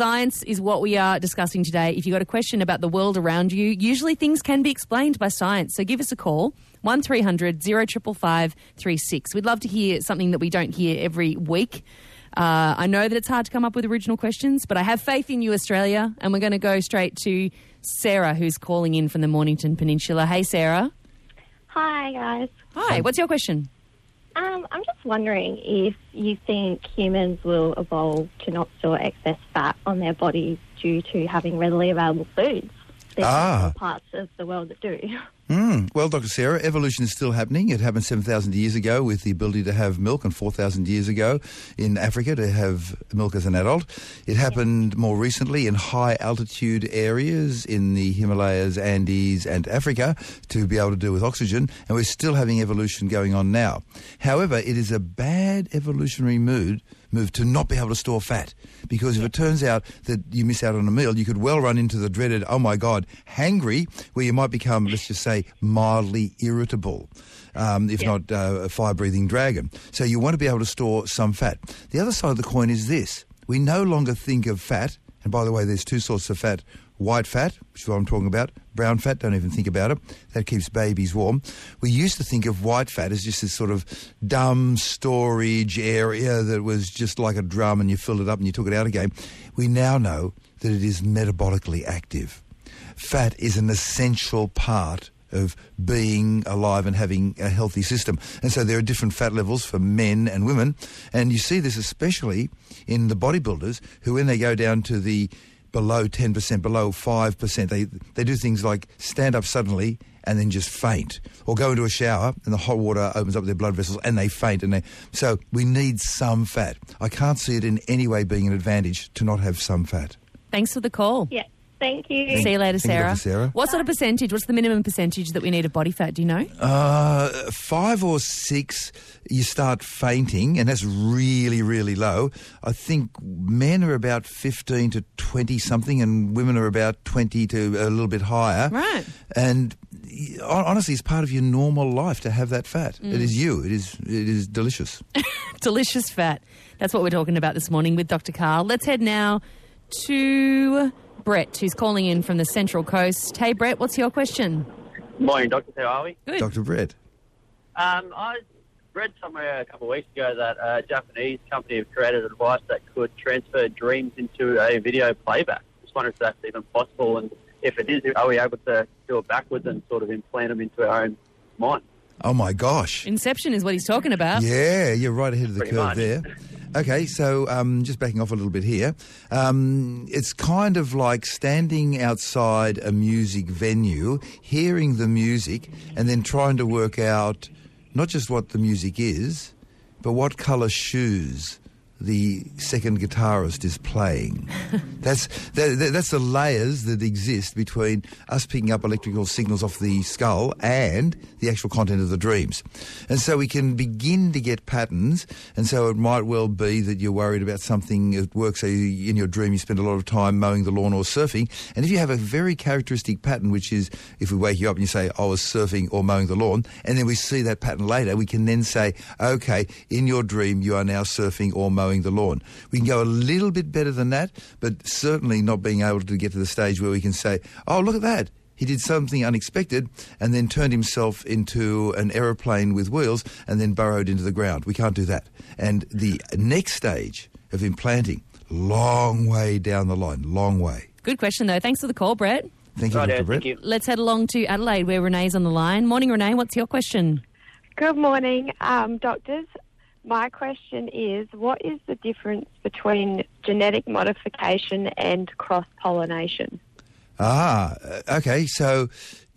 Science is what we are discussing today. If you've got a question about the world around you, usually things can be explained by science. So give us a call, 1300 0555 36. We'd love to hear something that we don't hear every week. Uh, I know that it's hard to come up with original questions, but I have faith in you, Australia, and we're going to go straight to Sarah, who's calling in from the Mornington Peninsula. Hey, Sarah. Hi, guys. Hi, what's your question? Um, I'm just wondering if you think humans will evolve to not store excess fat on their bodies due to having readily available foods. There's Ah. parts of the world that do. Mm. Well, Dr. Sarah, evolution is still happening. It happened 7,000 years ago with the ability to have milk, and 4,000 years ago in Africa to have milk as an adult. It happened more recently in high altitude areas in the Himalayas, Andes, and Africa to be able to deal with oxygen, and we're still having evolution going on now. However, it is a bad evolutionary mood move to not be able to store fat. Because if it turns out that you miss out on a meal, you could well run into the dreaded, oh my God, hangry, where you might become, let's just say, mildly irritable, um, if not uh, a fire-breathing dragon. So you want to be able to store some fat. The other side of the coin is this. We no longer think of fat, and by the way, there's two sorts of fat. White fat, which is what I'm talking about. Brown fat, don't even think about it. That keeps babies warm. We used to think of white fat as just this sort of dumb storage area that was just like a drum and you filled it up and you took it out again. We now know that it is metabolically active. Fat is an essential part of being alive and having a healthy system. And so there are different fat levels for men and women. And you see this especially in the bodybuilders who, when they go down to the below 10%, below 5%, they, they do things like stand up suddenly and then just faint. Or go into a shower and the hot water opens up their blood vessels and they faint. And they, so we need some fat. I can't see it in any way being an advantage to not have some fat. Thanks for the call. Yeah. Thank you. See you later, Thank you, Sarah. Dr. Sarah. What sort of percentage? What's the minimum percentage that we need of body fat? Do you know? Uh, five or six, you start fainting, and that's really, really low. I think men are about 15 to 20 something, and women are about 20 to a little bit higher. Right. And y- hon- honestly, it's part of your normal life to have that fat. It is you. It is, it is delicious. Delicious fat. That's what we're talking about this morning with Dr. Karl. Let's head now to Brett, who's calling in from the Central Coast. Hey, Brett, what's your question? Morning, Doctor. How are we? Good. Dr. Brett. Um, I read somewhere a couple of weeks ago that a Japanese company have created a device that could transfer dreams into a video playback. Just wondering if that's even possible, and if it is, are we able to do it backwards and sort of implant them into our own mind? Oh, my gosh. Inception is what he's talking about. Yeah, you're right ahead of the Pretty curve much. there. Okay, so um, just backing off a little bit here. Um, it's kind of like standing outside a music venue, hearing the music, and then trying to work out not just what the music is, but what colour shoes the second guitarist is playing. that's that, that- that's the layers that exist between us picking up electrical signals off the skull and the actual content of the dreams. And so we can begin to get patterns. And so it might well be that you're worried about something at work. So you, in your dream, you spend a lot of time mowing the lawn or surfing. And if you have a very characteristic pattern, which is if we wake you up and you say, I was surfing or mowing the lawn, and then we see that pattern later, we can then say, okay, in your dream, you are now surfing or mowing the lawn. We can go a little bit better than that, but certainly not being able to get to the stage where we can say, oh, look at that. He did something unexpected and then turned himself into an aeroplane with wheels and then burrowed into the ground. We can't do that. And the next stage of implanting, long way down the line, long way. Good question, though. Thanks for the call, Brett. Thank you, Right, Dr. Brett. thank you. Let's head along to Adelaide, where Renee's on the line. Morning, Renee. What's your question? Good morning, um, doctors. My question is what is the difference between genetic modification and cross pollination? Ah, uh, okay. So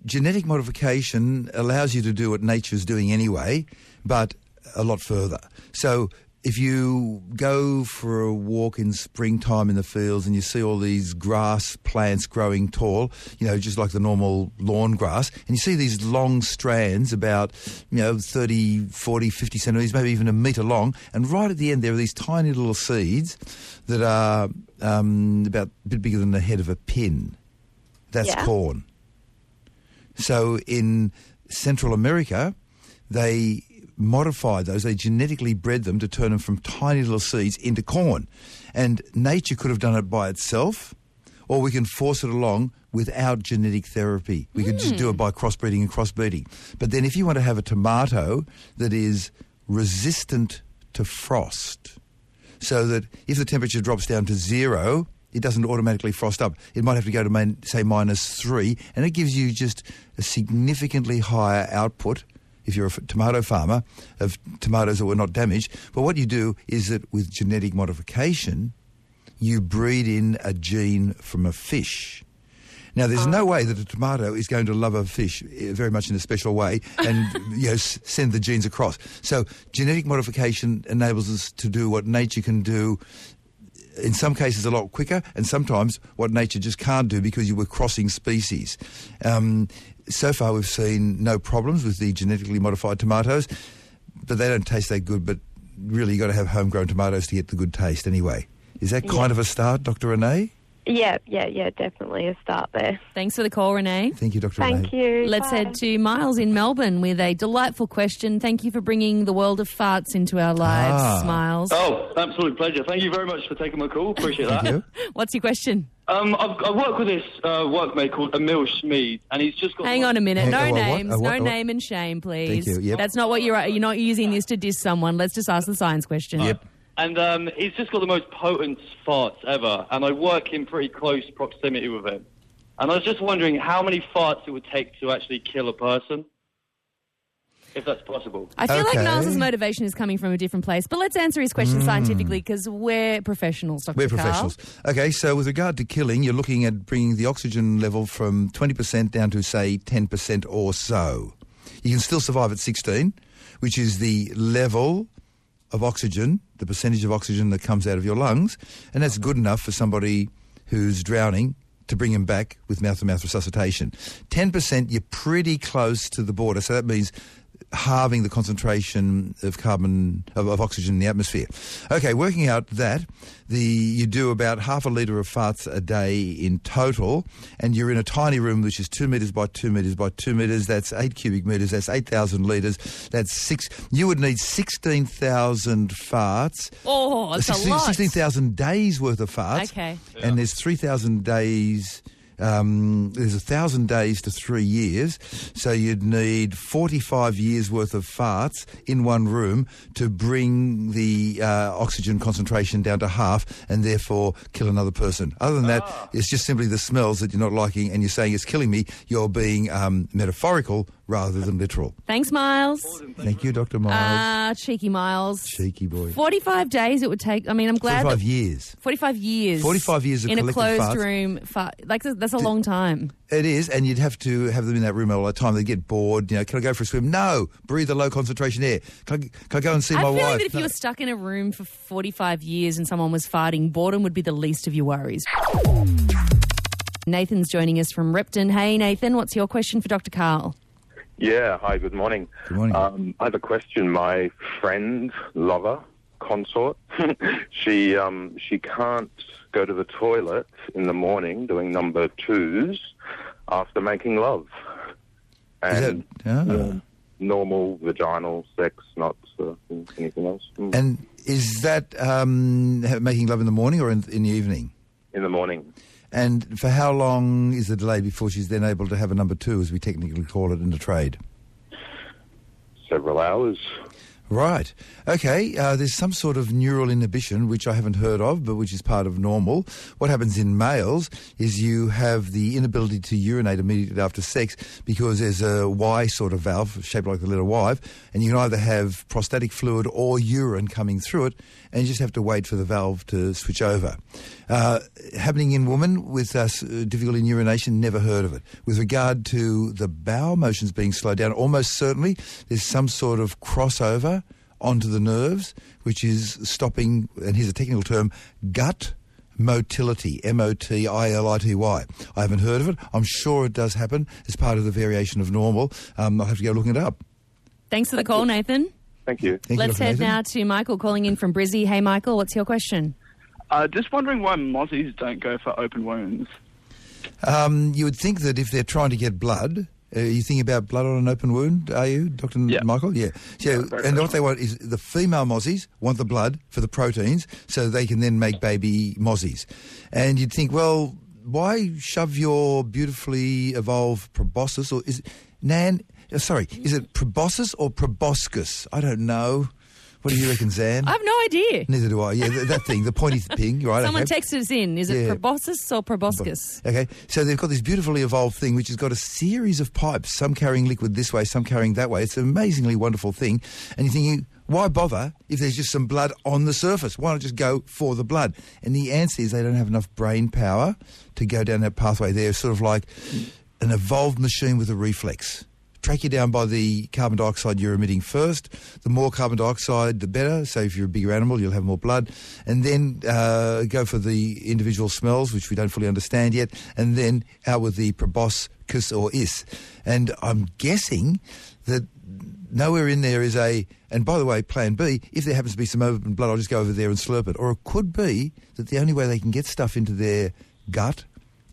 genetic modification allows you to do what nature's doing anyway, but a lot further. So if you go for a walk in springtime in the fields and you see all these grass plants growing tall, you know, just like the normal lawn grass, and you see these long strands about, you know, 30, 40, 50 centimetres, maybe even a metre long, and right at the end there are these tiny little seeds that are um, about a bit bigger than the head of a pin. That's Yeah. corn. So in Central America, they modified those. They genetically bred them to turn them from tiny little seeds into corn. And nature could have done it by itself, or we can force it along without genetic therapy. We could just do it hmm. by crossbreeding and crossbreeding. But then if you want to have a tomato that is resistant to frost, so that if the temperature drops down to zero, it doesn't automatically frost up. It might have to go to, main, say, minus three, and it gives you just a significantly higher output if you're a tomato farmer of tomatoes that were not damaged. But what you do is that with genetic modification, you breed in a gene from a fish. Now, there's no way that a tomato is going to love a fish eh, very much in a special way and you know, s- send the genes across. So, genetic modification enables us to do what nature can do in some cases a lot quicker, and sometimes what nature just can't do because you were crossing species. Um, so far, we've seen no problems with the genetically modified tomatoes, but they don't taste that good. But really, you've got to have homegrown tomatoes to get the good taste anyway. Is that kind of a start, Dr. Renee? Yeah, yeah, yeah, definitely a start there. Thanks for the call, Renee. Thank you, Dr. Thank Renee. you. Let's Bye. head to Miles in Melbourne with a delightful question. Thank you for bringing the world of farts into our lives, Ah. Miles. Oh, absolute pleasure. Thank you very much for taking my call. Appreciate that. You. What's your question? Um, I've, I work with this uh, workmate called Emil Schmid, and he's just got. Hang on a minute. Hang- No a what, what? names. A what? No what? name and shame, please. Thank you, yep. That's not what you're. You're not using this to diss someone. Let's just ask the science question. Yep. And um, he's just got the most potent farts ever, and I work in pretty close proximity with him. And I was just wondering how many farts it would take to actually kill a person, if that's possible. I feel Okay. like Niles' motivation is coming from a different place, but let's answer his question hmm. scientifically because we're professionals, Dr. We're Karl. professionals. Okay, so with regard to killing, you're looking at bringing the oxygen level from 20% down to, say, 10% or so. You can still survive at 16, which is the level of oxygen, the percentage of oxygen that comes out of your lungs, and that's good enough for somebody who's drowning to bring him back with mouth-to-mouth resuscitation. 10%, you're pretty close to the border, so that means halving the concentration of carbon of, of oxygen in the atmosphere. Okay, working out that the you do about half a litre of farts a day in total, and you're in a tiny room which is two metres by two metres by two metres. That's eight cubic metres. That's eight thousand litres. That's six. You would need sixteen thousand farts. Oh, that's a lot. 16,000 days worth of farts. Okay. And there's 3,000 days. Um, there's a thousand days to three years, so you'd need 45 years worth of farts in one room to bring the uh, oxygen concentration down to half and therefore kill another person. Other than that, it's just simply the smells that you're not liking and you're saying it's killing me. You're being um, metaphorical rather than literal. Thanks, Miles. Thank you, Dr. Miles. Ah, cheeky Miles. Cheeky boy. 45 days it would take. I mean, I'm glad. 45 that- years. 45 years. 45 years of in a collective closed farts. room. Like that's a long time. It is, and you'd have to have them in that room all the time. They get bored. You know, can I go for a swim? No. Breathe the low concentration air. Can I, can I go and see I my feel wife? like that if No. you were stuck in a room for 45 years and someone was farting, boredom would be the least of your worries. Nathan's joining us from Repton. Hey, Nathan, what's your question for Dr. Karl? Yeah, hi, good morning. Good morning. Um, I have a question. My friend, lover, consort, she um, she can't go to the toilet in the morning doing number twos after making love. Is that- And ah. um, normal vaginal sex, not uh, anything else. Mm. And is that um, making love in the morning or in, in the evening? in the morning. And for how long is the delay before she's then able to have a number two, as we technically call it in the trade? Several hours. Right. Okay. Uh, there's some sort of neural inhibition, which I haven't heard of, but which is part of normal. What happens in males is you have the inability to urinate immediately after sex because there's a Y sort of valve shaped like the letter Y, and you can either have prostatic fluid or urine coming through it, and you just have to wait for the valve to switch over. Uh, happening in women with uh, difficulty in urination, never heard of it. With regard to the bowel motions being slowed down, almost certainly there's some sort of crossover onto the nerves, which is stopping, and here's a technical term, gut motility, M-O-T-I-L-I-T-Y. I haven't heard of it. I'm sure it does happen as part of the variation of normal. Um, I'll have to go looking it up. Thanks for the call, Nathan. Thank you. Thank Let's you, head Nathan. now to Michael calling in from Brizzy. Hey, Michael, what's your question? Uh, just wondering why mozzies don't go for open wounds. Um, you would think that if they're trying to get blood Uh, you think about blood on an open wound, are you, Dr. Yeah. Michael? Yeah. So, very and much what they want is the female mozzies want the blood for the proteins so they can then make baby mozzies. And you'd think, well, why shove your beautifully evolved proboscis, or is it, Nan, uh, sorry, is it proboscis or proboscis? I don't know. What do you reckon, Zan? I have no idea. Neither do I. Yeah, th- that thing, the pointy thing, right? Someone okay. texted us in. Is it Yeah. proboscis or proboscis? Okay, so they've got this beautifully evolved thing which has got a series of pipes, some carrying liquid this way, some carrying that way. It's an amazingly wonderful thing. And you're thinking, why bother if there's just some blood on the surface? Why not just go for the blood? And the answer is they don't have enough brain power to go down that pathway. They're sort of like an evolved machine with a reflex. Track you down by the carbon dioxide you're emitting first. The more carbon dioxide, the better. So if you're a bigger animal, you'll have more blood. And then uh, go for the individual smells, which we don't fully understand yet. And then out with the proboscis or is. And I'm guessing that nowhere in there is a. And by the way, Plan B, if there happens to be some open blood, I'll just go over there and slurp it. Or it could be that the only way they can get stuff into their gut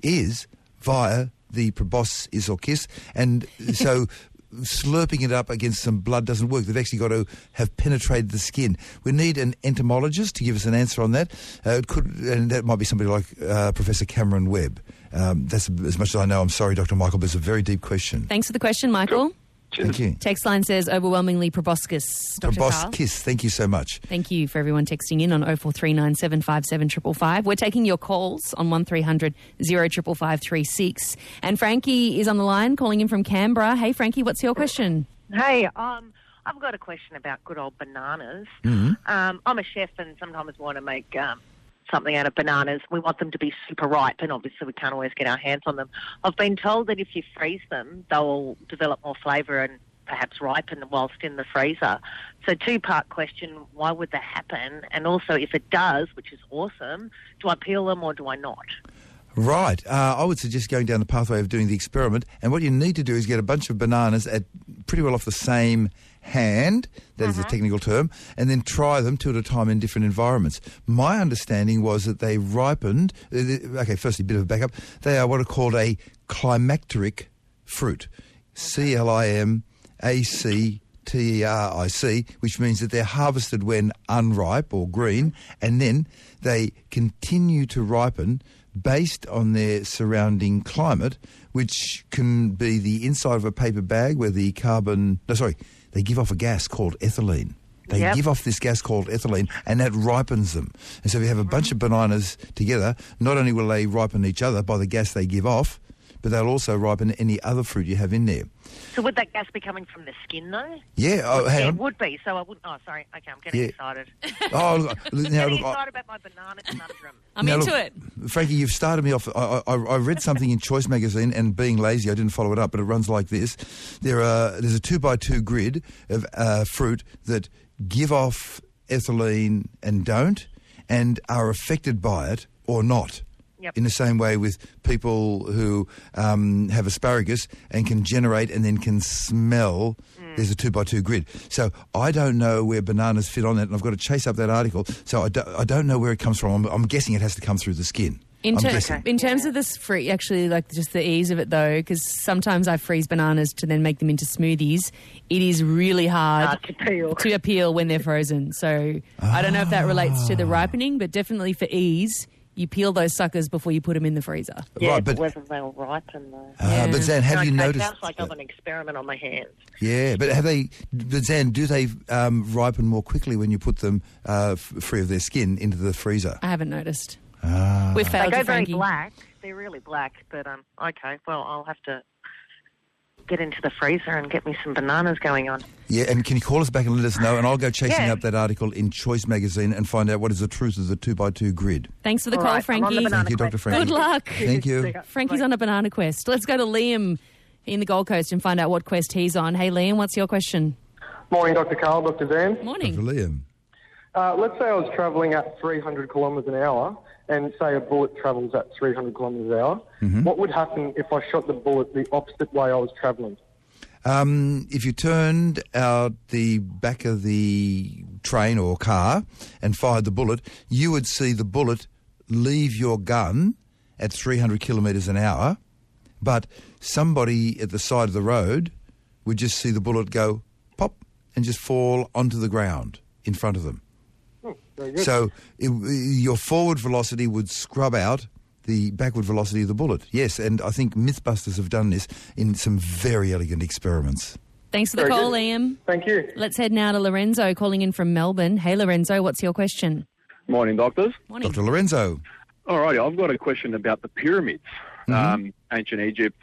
is via the proboscis or kiss, and so slurping it up against some blood doesn't work. They've actually got to have penetrated the skin. We need an entomologist to give us an answer on that. Uh, it could, and that might be somebody like uh, Professor Cameron Webb. Um, that's as much as I know. I'm sorry, Dr. Michael, but it's a very deep question. Thanks for the question, Michael. Thank you. Text line says overwhelmingly proboscis. Dr. Karl. Proboscis, thank you so much. Thank you for everyone texting in on 0439757555. We're taking your calls on 1300 055536. And Frankie is on the line calling in from Canberra. Hey, Frankie, what's your question? Hey, um, I've got a question about good old bananas. Mm-hmm. Um, I'm a chef and sometimes want to make um, something out of bananas. We want them to be super ripe, and obviously we can't always get our hands on them. I've been told that if you freeze them, they'll develop more flavour and perhaps ripen whilst in the freezer. So, two part question why would that happen? And also, if it does, which is awesome, do I peel them or do I not? Right. Uh, I would suggest going down the pathway of doing the experiment. And what you need to do is get a bunch of bananas at pretty well off the same hand, that is a technical term, and then try them two at a time in different environments. My understanding was that they ripened. Uh, okay, firstly, a bit of a backup. They are what are called a climacteric fruit. C L I M A C T E R I C, which means that they're harvested when unripe or green, and then they continue to ripen based on their surrounding climate, which can be the inside of a paper bag where the carbon, no, sorry, they give off a gas called ethylene. They Yep. give off this gas called ethylene, and that ripens them. And so if you have a bunch of bananas together, not only will they ripen each other by the gas they give off, but they'll also ripen any other fruit you have in there. So, would that gas be coming from the skin though? Yeah, oh, hang yeah, on. it would be. So I wouldn't. Oh, sorry. Okay, I'm getting Yeah. excited. Oh, look, now, getting look, I- excited about my banana conundrum. I'm Now, into look, it. Frankie, you've started me off. I, I, I read something in Choice magazine, and being lazy, I didn't follow it up. But it runs like this: there are there's a two by two grid of uh, fruit that give off ethylene and don't, and are affected by it or not. Yep. In the same way with people who um, have asparagus and can generate and then can smell, there's a two by two grid. So I don't know where bananas fit on that, and I've got to chase up that article. So I, do, I don't know where it comes from. I'm, I'm guessing it has to come through the skin. In, I'm ter- guessing. in terms of this free, actually, like just the ease of it though, because sometimes I freeze bananas to then make them into smoothies. It is really hard Hard to peel. to appeal when they're frozen. So I don't know if that relates to the ripening, but definitely for ease, you peel those suckers before you put them in the freezer. Yeah, right, but, but whether they'll ripen though. uh, Yeah. but Zan, have Okay, you noticed? It Sounds like I'm an experiment on my hands. Yeah, but have they? But Zan, do they um, ripen more quickly when you put them uh, free of their skin into the freezer? I haven't noticed. Ah. We've They go very black. They're really black. But um, okay. Well, I'll have to get into the freezer and get me some bananas going on. Yeah, and can you call us back and let us know? And I'll go chasing Yeah. up that article in Choice magazine and find out what is the truth of the two by two grid. Thanks for the All call, right, I'm on the Frankie. Thank you, Dr. quest. Frankie. Good luck. Thank you. Frankie's on a banana quest. Let's go to Liam in the Gold Coast and find out what quest he's on. Hey, Liam, what's your question? Morning, Dr. Karl, Dr. Zan. Dr. Morning. Liam. Uh, let's say I was travelling at 300 kilometres an hour, and say a bullet travels at 300 kilometres an hour. What would happen if I shot the bullet the opposite way I was travelling? Um, if you turned out the back of the train or car and fired the bullet, you would see the bullet leave your gun at 300 kilometres an hour, but somebody at the side of the road would just see the bullet go pop and just fall onto the ground in front of them. So it, your forward velocity would scrub out the backward velocity of the bullet. Yes, and I think Mythbusters have done this in some very elegant experiments. Thanks for the Very call, good. Liam. Thank you. Let's head now to Lorenzo calling in from Melbourne. Hey, Lorenzo, what's your question? Morning, doctors. Morning. Dr. Lorenzo. All righty, I've got a question about the pyramids, um, ancient Egypt.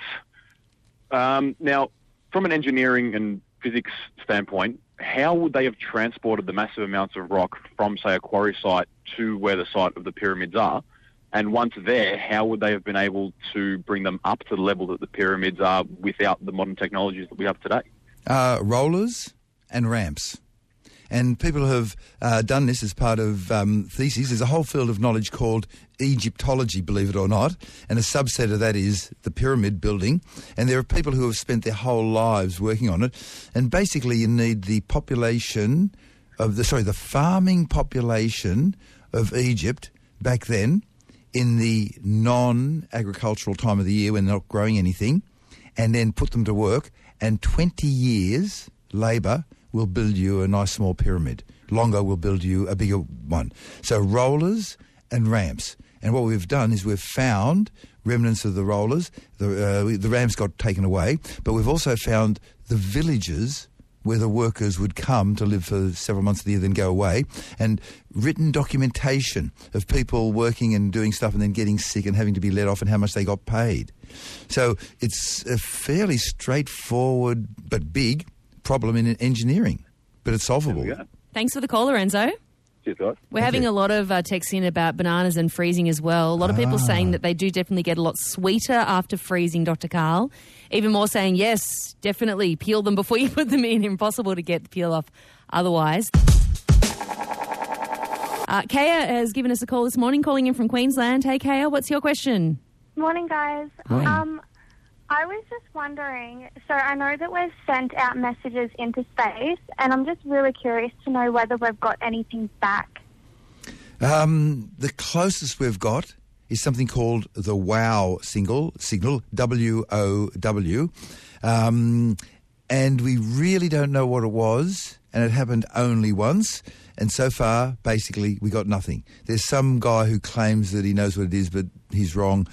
Um, now, from an engineering and physics standpoint, how would they have transported the massive amounts of rock from, say, a quarry site to where the site of the pyramids are? And once there, how would they have been able to bring them up to the level that the pyramids are without the modern technologies that we have today? uh, rollers and ramps. And people have uh, done this as part of um, theses. There's a whole field of knowledge called Egyptology, believe it or not, and a subset of that is the pyramid building. And there are people who have spent their whole lives working on it. And basically, you need the population of the sorry, the farming population of Egypt back then in the non-agricultural time of the year when they're not growing anything, and then put them to work. And 20 years labour will build you a nice small pyramid. Longer will build you a bigger one. So rollers and ramps. And what we've done is we've found remnants of the rollers. The, uh, the ramps got taken away, but we've also found the villages where the workers would come to live for several months of the year, then go away, and written documentation of people working and doing stuff and then getting sick and having to be let off and how much they got paid. So it's a fairly straightforward but big problem in engineering, but it's solvable. There we go. Thanks for the call, Lorenzo. Cheers, guys. We're having a lot of uh, texts in about bananas and freezing as well. A lot of people Ah. saying that they do definitely get a lot sweeter after freezing, Dr. Karl. Even more saying, yes, definitely peel them before you put them in. Impossible to get the peel off otherwise. Uh, Kaya has given us a call this morning, calling in from Queensland. Hey, Kaya, what's your question? Morning, guys. Morning. Um, I was just wondering. So I know that we've sent out messages into space, and I'm just really curious to know whether we've got anything back. Um, the closest we've got is something called the WOW single, signal, W O W. Um, and we really don't know what it was, and it happened only once. And so far, basically, we got nothing. There's some guy who claims that he knows what it is, but he's wrong.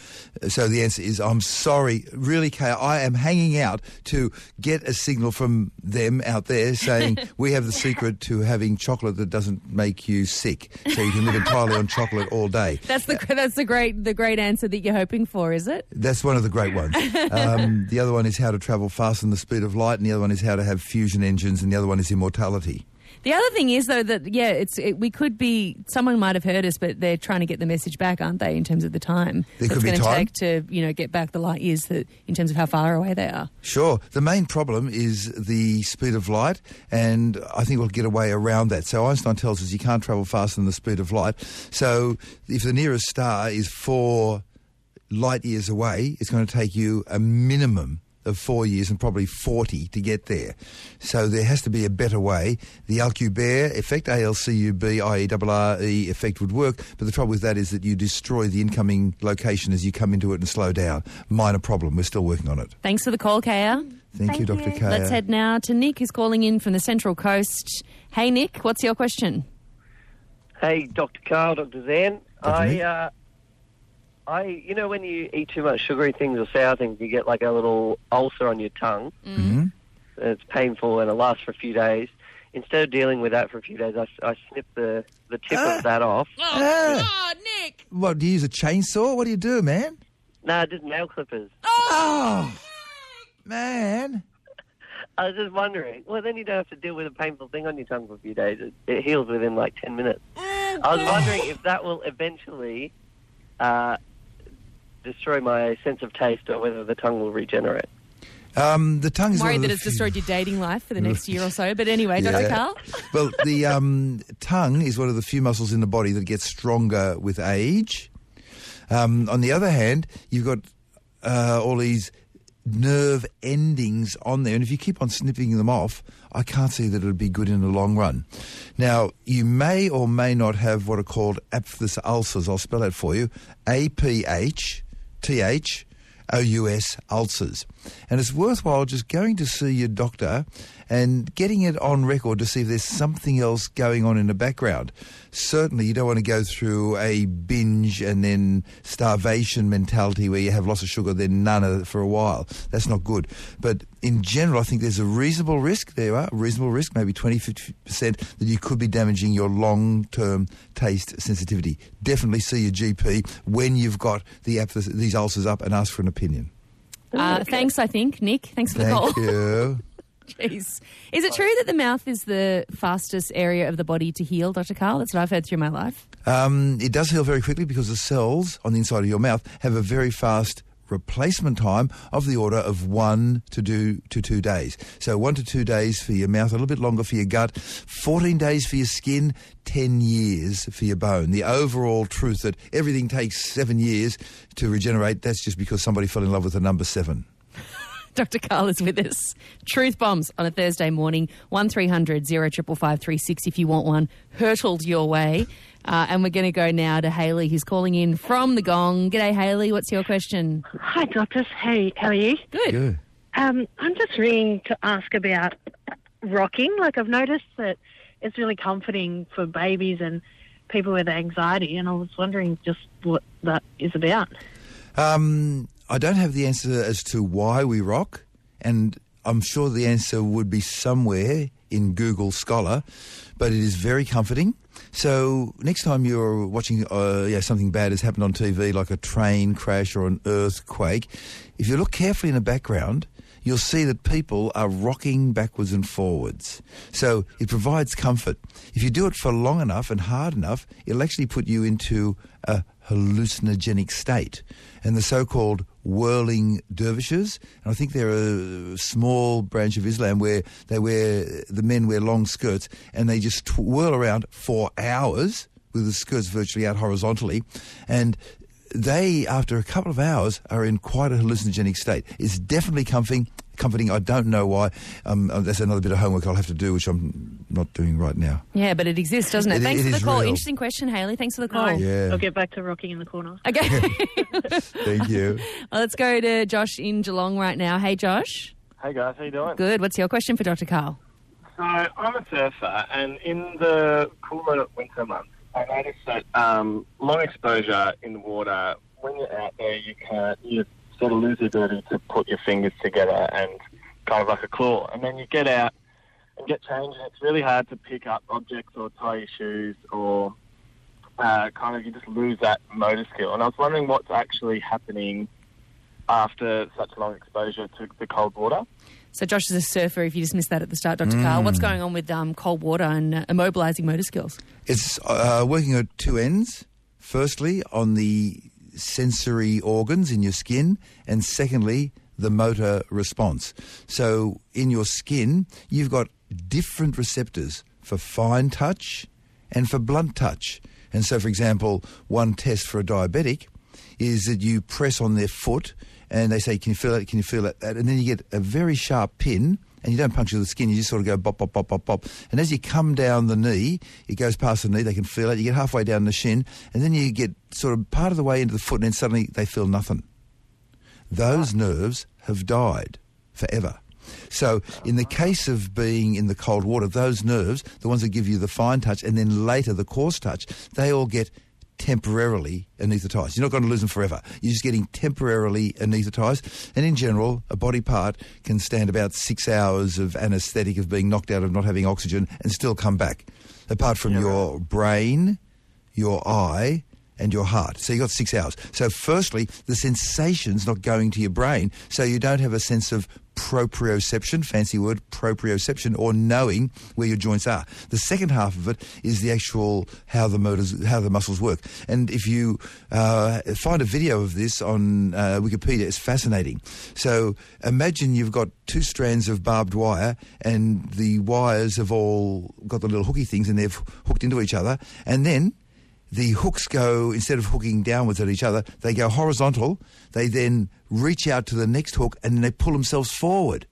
So the answer is, I'm sorry. Really, Kay, I am hanging out to get a signal from them out there saying we have the secret to having chocolate that doesn't make you sick, so you can live entirely on chocolate all day. That's the that's the great the great answer that you're hoping for, is it? That's one of the great ones. Um, the other one is how to travel faster than the speed of light, and the other one is how to have fusion engines, and the other one is immortality. The other thing is though that yeah, it's it, we could be someone might have heard us, but they're trying to get the message back, aren't they? In terms of the time There could be it's going to take to you know get back the light years that in terms of how far away they are. Sure. The main problem is the speed of light, and I think we'll get a way around that. So Einstein tells us you can't travel faster than the speed of light. So if the nearest star is four light years away, it's going to take you a minimum of four years and probably 40 to get there. So there has to be a better way. The Alcubierre effect, A-L-C-U-B-I-E-R-R-E E effect would work, but the trouble with that is that you destroy the incoming location as you come into it and slow down. Minor problem. We're still working on it. Thanks for the call, Kaya. Thank, Thank you, Dr. you. Kaya. Let's head now to Nick, who's calling in from the Central Coast. Hey, Nick, what's your question? Hey, Dr. Karl, Dr. Zan. Dr. I, uh, I, you know, when you eat too much sugary things or sour things, you get like a little ulcer on your tongue. Mhm. It's painful and it lasts for a few days. Instead of dealing with that for a few days, I, I snip the, the tip Ah. of that off. Ah. Nick! What, do you use a chainsaw? What do you do, man? Nah, just nail clippers. Oh, man. I was just wondering. Well, then you don't have to deal with a painful thing on your tongue for a few days. It, it heals within like 10 minutes. I was wondering if that will eventually uh, destroy my sense of taste or whether the tongue will regenerate. Um, the tongue is I'm worried that it's few- destroyed your dating life for the next year or so. But anyway, Dr. Yeah. Karl? well, the um, tongue is one of the few muscles in the body that gets stronger with age. Um, on the other hand, you've got uh, all these nerve endings on there, and if you keep on snipping them off, I can't see that it would be good in the long run. Now, you may or may not have what are called aphthous ulcers. I'll spell that for you: A P H T H OUS ulcers. And it's worthwhile just going to see your doctor and getting it on record to see if there's something else going on in the background. Certainly, you don't want to go through a binge and then starvation mentality where you have lots of sugar, then none of it for a while. That's not good. But in general, I think there's a reasonable risk, there are, a reasonable risk, maybe 20, 50%, that you could be damaging your long-term taste sensitivity. Definitely see your GP when you've got the, these ulcers up and ask for an opinion. Uh, thanks, I think, Nick. Thanks for the Thank call. you. Jeez. Is it true that the mouth is the fastest area of the body to heal, Dr. Karl? That's what I've heard through my life. Um, it does heal very quickly because the cells on the inside of your mouth have a very fast replacement time of the order of one to do to two days. So one to two days for your mouth, a little bit longer for your gut, 14 days for your skin, 10 years for your bone. The overall truth that everything takes seven years to regenerate, that's just because somebody fell in love with the number seven. Dr. Karl is with us. Truth bombs on a Thursday morning. 1300 055536 if you want one hurtled your way. Uh, and we're going to go now to Haley, who's calling in from the Gong. G'day, Haley. What's your question? Hi, doctors. Hey, how are you? Good. Good. Um, I'm just ringing to ask about rocking. Like, I've noticed that it's really comforting for babies and people with anxiety, and I was wondering just what that is about. Um, I don't have the answer as to why we rock, and I'm sure the answer would be somewhere in Google Scholar, but it is very comforting. So next time you're watching uh, yeah, something bad has happened on TV, like a train crash or an earthquake, if you look carefully in the background, you'll see that people are rocking backwards and forwards. So it provides comfort. If you do it for long enough and hard enough, it'll actually put you into a hallucinogenic state. And the so-called whirling dervishes, and I think they're a small branch of Islam where they wear, the men wear long skirts and they just twirl around for hours with the skirts virtually out horizontally. And they, after a couple of hours, are in quite a hallucinogenic state. It's definitely comforting. Comforting. I don't know why. Um, uh, that's another bit of homework I'll have to do, which I'm not doing right now. Yeah, but it exists, doesn't it? It- Thanks it for the call. real. Interesting question, Haley. Thanks for the call. Nice. Yeah. I'll get back to rocking in the corner. Okay. Thank you. well, let's go to Josh in Geelong right now. Hey, Josh. Hey guys, how you doing? Good. What's your question for Dr. Karl? So I'm a surfer, and in the cooler winter months, I noticed that um, long exposure in the water, when you're out there, you can't, you sort of lose the ability to put your fingers together and kind of like a claw, and then you get out and get changed, and it's really hard to pick up objects or tie your shoes or uh, kind of you just lose that motor skill. And I was wondering what's actually happening after such long exposure to the cold water. So, Josh is a surfer. If you just missed that at the start, Dr. Karl, what's Mm. going on with um, cold water and uh, immobilizing motor skills? It's uh, working at two ends. Firstly, on the sensory organs in your skin, and secondly, the motor response. So, in your skin, you've got different receptors for fine touch and for blunt touch. And so, for example, one test for a diabetic is that you press on their foot and they say, Can you feel it? Can you feel it? And then you get a very sharp pin and you don't puncture the skin, you just sort of go bop, bop, bop, bop, bop. And as you come down the knee, it goes past the knee, they can feel it. You get halfway down the shin, and then you get sort of part of the way into the foot, and then suddenly they feel nothing. Those nerves have died forever. So, in the case of being in the cold water, those nerves, the ones that give you the fine touch and then later the coarse touch, they all get temporarily anaesthetised. You're not going to lose them forever. You're just getting temporarily anaesthetised. And in general, a body part can stand about six hours of anaesthetic of being knocked out of not having oxygen and still come back. Apart from your brain, your eye, and your heart. So you've got six hours. So firstly, the sensation's not going to your brain, so you don't have a sense of proprioception, fancy word, proprioception, or knowing where your joints are. The second half of it is the actual how the motors, how the muscles work. And if you uh, find a video of this on uh, Wikipedia, it's fascinating. So imagine you've got two strands of barbed wire, and the wires have all got the little hooky things, and they've hooked into each other, and then the hooks go, instead of hooking downwards at each other, they go horizontal. They then reach out to the next hook and they pull themselves forward.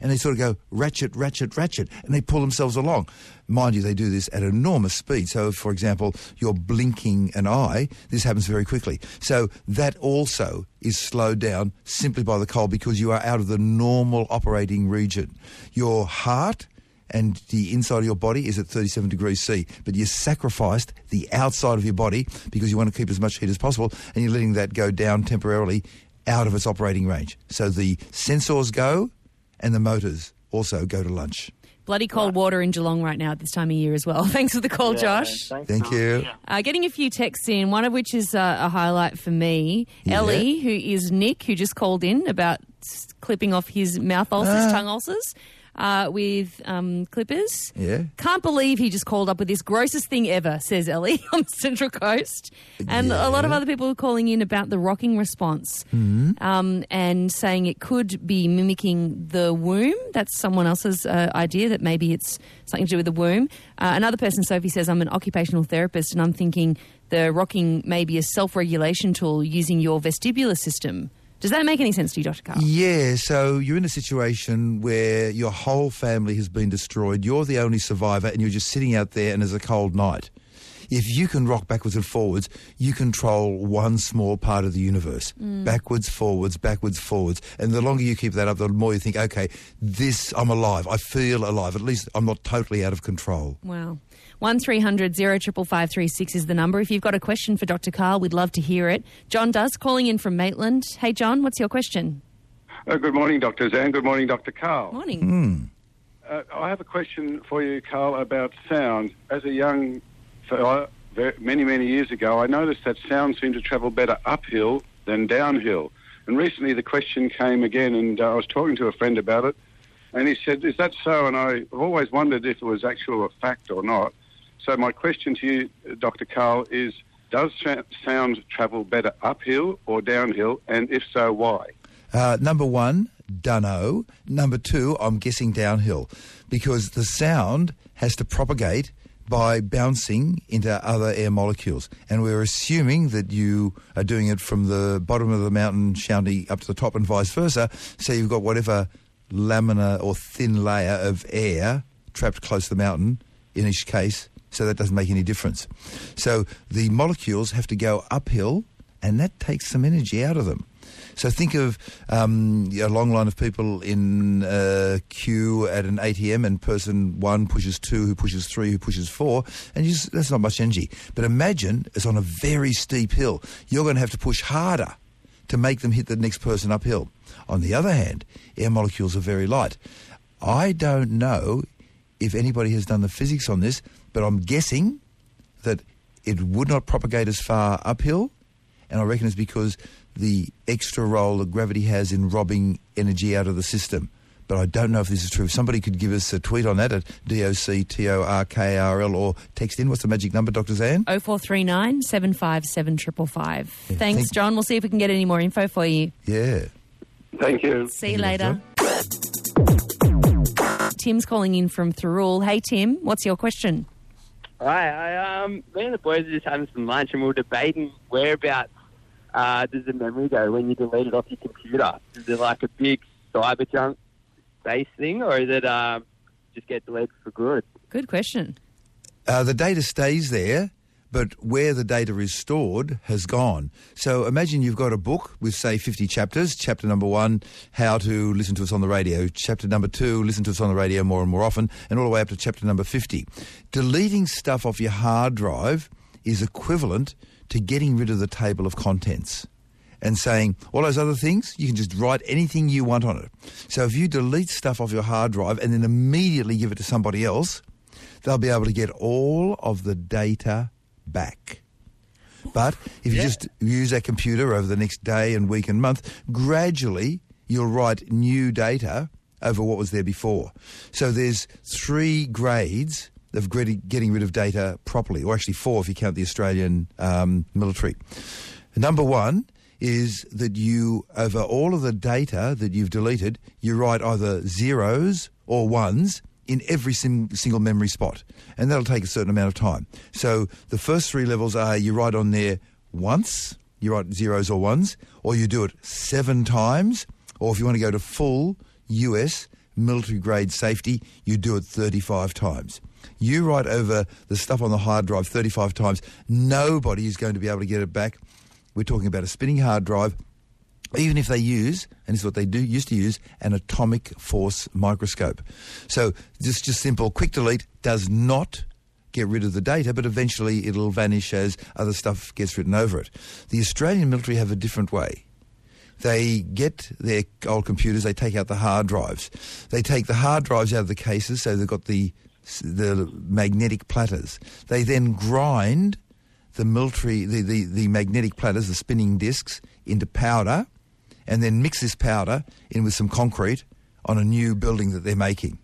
and they sort of go ratchet, ratchet, ratchet, and they pull themselves along. Mind you, they do this at enormous speed. So, for example, you're blinking an eye, this happens very quickly. So that also is slowed down simply by the cold because you are out of the normal operating region. Your heart and the inside of your body is at 37 degrees C. But you sacrificed the outside of your body because you want to keep as much heat as possible, and you're letting that go down temporarily out of its operating range. So the sensors go, and the motors also go to lunch. Bloody cold water in Geelong right now at this time of year as well. Thanks for the call, Yeah, Josh. Thank you. Uh, getting a few texts in, one of which is uh, a highlight for me. Yeah. Ellie, who is Nick, who just called in about clipping off his mouth ulcers, Ah. tongue ulcers, uh, with um, clippers. Yeah. Can't believe he just called up with this grossest thing ever, says Ellie on the Central Coast. And a lot of other people are calling in about the rocking response um, and saying it could be mimicking the womb. That's someone else's uh, idea that maybe it's something to do with the womb. Uh, another person, Sophie, says, I'm an occupational therapist and I'm thinking the rocking may be a self regulation tool using your vestibular system. Does that make any sense to you, Dr. Karl? Yeah, so you're in a situation where your whole family has been destroyed. You're the only survivor, and you're just sitting out there, and it's a cold night. If you can rock backwards and forwards, you control one small part of the universe. Mm. Backwards, forwards, backwards, forwards. And the longer you keep that up, the more you think, okay, this, I'm alive. I feel alive. At least I'm not totally out of control. Wow. 1300 055536 is the number. If you've got a question for Dr. Karl, we'd love to hear it. John does, calling in from Maitland. Hey, John, what's your question? Uh, good morning, Dr. Zan. Good morning, Dr. Karl. Morning. Uh, I have a question for you, Karl, about sound. As a young fellow, many, many years ago, I noticed that sound seemed to travel better uphill than downhill. And recently the question came again, and uh, I was talking to a friend about it, and he said, Is that so? And I've always wondered if it was actual a fact or not. So my question to you, Dr. Karl, is Does sound travel better uphill or downhill? And if so, why? Uh, number one, dunno. Number two, I'm guessing downhill because the sound has to propagate by bouncing into other air molecules. And we're assuming that you are doing it from the bottom of the mountain shouting up to the top and vice versa. So you've got whatever laminar or thin layer of air trapped close to the mountain in each case. So that doesn't make any difference. So the molecules have to go uphill and that takes some energy out of them. So think of um, a long line of people in a queue at an ATM, and person one pushes two, who pushes three, who pushes four, and just, that's not much energy. But imagine it's on a very steep hill. You're going to have to push harder to make them hit the next person uphill. On the other hand, air molecules are very light. I don't know if anybody has done the physics on this, but I'm guessing that it would not propagate as far uphill, and I reckon it's because the extra role that gravity has in robbing energy out of the system. But I don't know if this is true. If somebody could give us a tweet on that at D-O-C-T-O-R-K-R-L or text in. What's the magic number, Dr. Zan? 0439 757 555. Thanks, thank- John. We'll see if we can get any more info for you. Yeah. Thank you. See you later. Tim's calling in from Thirroul. Hey, Tim, what's your question? Hi, I, um, me and the boys are just having some lunch and we were debating whereabouts uh, does the memory go when you delete it off your computer? Is it like a big cyber junk space thing or is it um, just get deleted for good? Good question. Uh, the data stays there, but where the data is stored has gone. So imagine you've got a book with, say, 50 chapters. Chapter number one, how to listen to us on the radio. Chapter number two, listen to us on the radio more and more often, and all the way up to chapter number 50. Deleting stuff off your hard drive is equivalent to getting rid of the table of contents and saying all those other things, you can just write anything you want on it. So if you delete stuff off your hard drive and then immediately give it to somebody else, they'll be able to get all of the data back. But if you just use that computer over the next day and week and month, gradually you'll write new data over what was there before. So there's three grades of getting rid of data properly, or actually four if you count the Australian um, military. Number one is that you, over all of the data that you've deleted, you write either zeros or ones in every sim- single memory spot. And that'll take a certain amount of time. So the first three levels are you write on there once, you write zeros or ones, or you do it seven times, or if you want to go to full US military grade safety, you do it 35 times. You write over the stuff on the hard drive 35 times, nobody is going to be able to get it back. We're talking about a spinning hard drive even if they use, and this is what they do used to use, an atomic force microscope. So just just simple, quick delete does not get rid of the data, but eventually it'll vanish as other stuff gets written over it. The Australian military have a different way. They get their old computers, they take out the hard drives. They take the hard drives out of the cases, so they've got the the magnetic platters. They then grind the military, the, the, the magnetic platters, the spinning discs, into powder, and then mix this powder in with some concrete on a new building that they're making.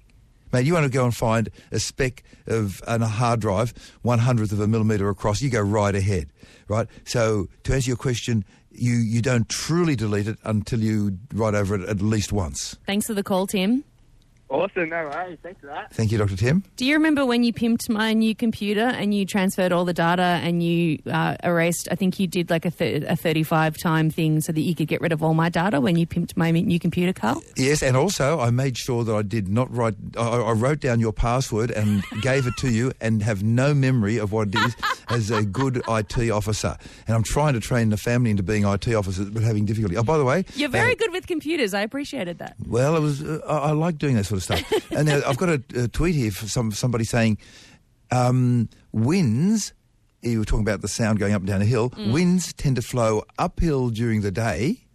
Mate, you want to go and find a speck of on a hard drive, one hundredth of a millimetre across, you go right ahead, right? So to answer your question, you, you don't truly delete it until you write over it at least once. Thanks for the call, Tim. Awesome, no worries. Thanks for that. Thank you, Dr. Tim. Do you remember when you pimped my new computer and you transferred all the data and you uh, erased? I think you did like a, th- a 35 time thing so that you could get rid of all my data when you pimped my new computer, Karl? Yes, and also I made sure that I did not write. I, I wrote down your password and gave it to you, and have no memory of what it is as a good IT officer. And I'm trying to train the family into being IT officers, but having difficulty. Oh, by the way, You're very good with computers. I appreciated that. Well, it was. Uh, I, I like doing that sort of stuff. and uh, I've got a, a tweet here from some, somebody saying, um, winds. You were talking about the sound going up and down a hill. Mm. Winds tend to flow uphill during the day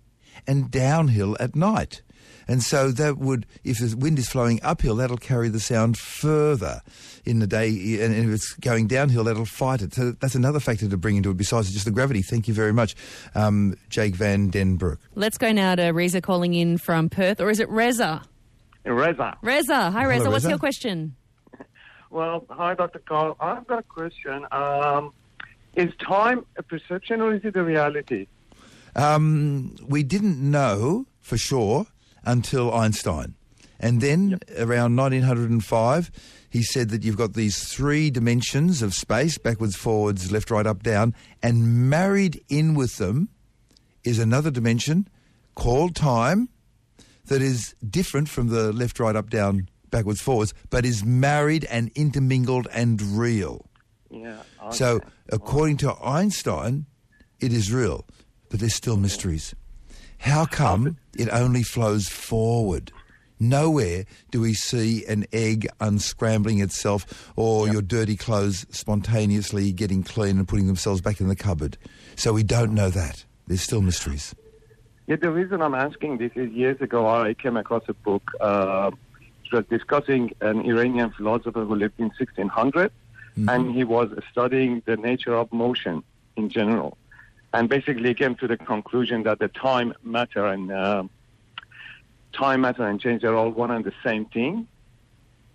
and downhill at night. And so that would, if the wind is flowing uphill, that'll carry the sound further in the day. And if it's going downhill, that'll fight it. So that's another factor to bring into it besides just the gravity. Thank you very much, um, Jake Van Den Broek. Let's go now to Reza calling in from Perth. Or is it Reza? Reza. Reza. Hi, Hello, Reza. What's Reza. your question? Well, hi, Dr. Karl. I've got a question. Um, is time a perception or is it a reality? Um, we didn't know for sure until Einstein. And then around 1905, he said that you've got these three dimensions of space backwards, forwards, left, right, up, down, and married in with them is another dimension called time that is different from the left, right, up, down, backwards, forwards, but is married and intermingled and real. Yeah. So, according to Einstein, it is real, but there's still mysteries. How come it only flows forward? Nowhere do we see an egg unscrambling itself or your dirty clothes spontaneously getting clean and putting themselves back in the cupboard. So we don't know that. There's still mysteries. Yeah, the reason I'm asking this is years ago I came across a book. Uh, discussing an Iranian philosopher who lived in 1600, and he was studying the nature of motion in general, and basically came to the conclusion that the time matter and uh, time matter and change are all one and the same thing.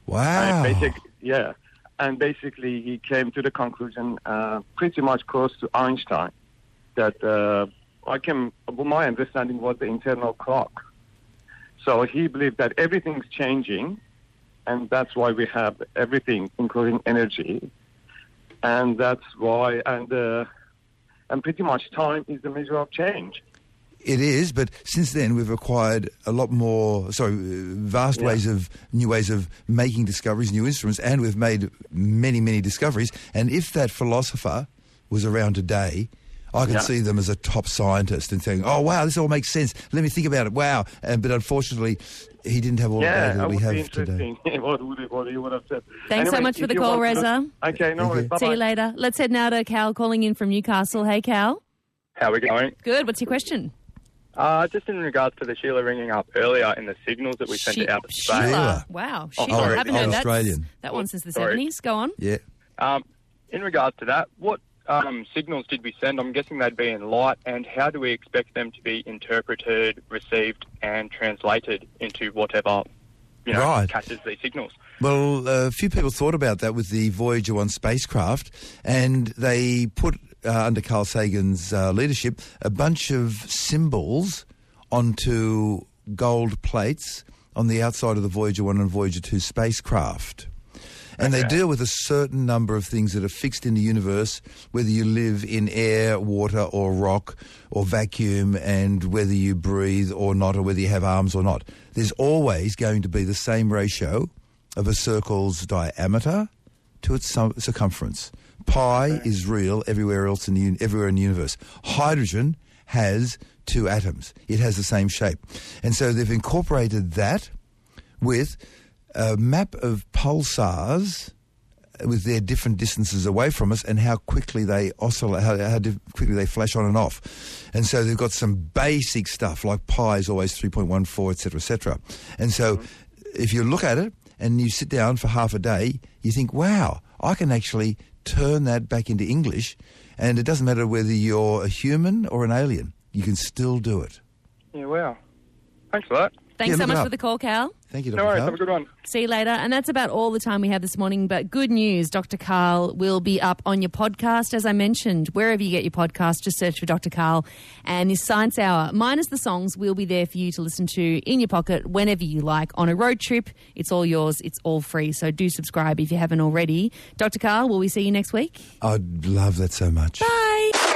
Wow. And basic, yeah, and basically he came to the conclusion, uh, pretty much close to Einstein, that uh, I can. well, My understanding was the internal clock. So he believed that everything's changing, and that's why we have everything, including energy, and that's why, and uh, and pretty much time is the measure of change. It is, but since then we've acquired a lot more, sorry, vast Yeah. ways of, new ways of making discoveries, new instruments, and we've made many, many discoveries. And if that philosopher was around today, I can Yeah. see them as a top scientist and saying, oh, wow, this all makes sense. Let me think about it. Wow. And, but unfortunately, he didn't have all the data that that we would be have today. interesting. what, would, what you would have said. Thanks so much for the call, Reza. Okay, no worries. See you later. Let's head now to Cal calling in from Newcastle. Hey, Cal. How are we going? Good. What's your question? Uh, just in regards to the Sheila ringing up earlier in the signals that we sent She- out to space. Sheila. Wow. Oh, Sheila. sorry. haven't Oh, heard that, Australian. that one since the Sorry. 70s. Go on. Yeah. Um, in regards to that, what um, signals did we send? I'm guessing they'd be in light, and how do we expect them to be interpreted, received, and translated into whatever you know Right. catches these signals? Well, a few people thought about that with the Voyager 1 spacecraft, and they put, uh, under Carl Sagan's uh, leadership, a bunch of symbols onto gold plates on the outside of the Voyager 1 and Voyager 2 spacecraft. And they deal with a certain number of things that are fixed in the universe, whether you live in air, water, or rock, or vacuum, and whether you breathe or not, or whether you have arms or not. There's always going to be the same ratio of a circle's diameter to its circumference. Pi is real everywhere else in the un- everywhere in the universe. Hydrogen has two atoms. It has the same shape, and so they've incorporated that with a map of pulsars with their different distances away from us and how quickly they oscillate, how, how quickly they flash on and off. And so they've got some basic stuff like pi is always 3.14, etc., etc. And so if you look at it and you sit down for half a day, you think, wow, I can actually turn that back into English and it doesn't matter whether you're a human or an alien. You can still do it. Yeah, wow. Thanks for that. Thanks Yeah, so much for the call, Cal. Thank you, No worries. Karl. Have a good one. See you later. And that's about all the time we have this morning. But good news, Dr. Karl will be up on your podcast, as I mentioned. Wherever you get your podcast, just search for Dr. Karl. And this Science Hour, minus the songs, will be there for you to listen to in your pocket whenever you like. On a road trip, it's all yours. It's all free. So do subscribe if you haven't already. Dr. Karl, will we see you next week? I'd love that so much. Bye.